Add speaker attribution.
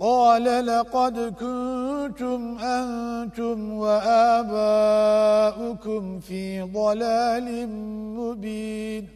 Speaker 1: قال لقد كنتم أنتم وآباؤكم في ضلال مبين.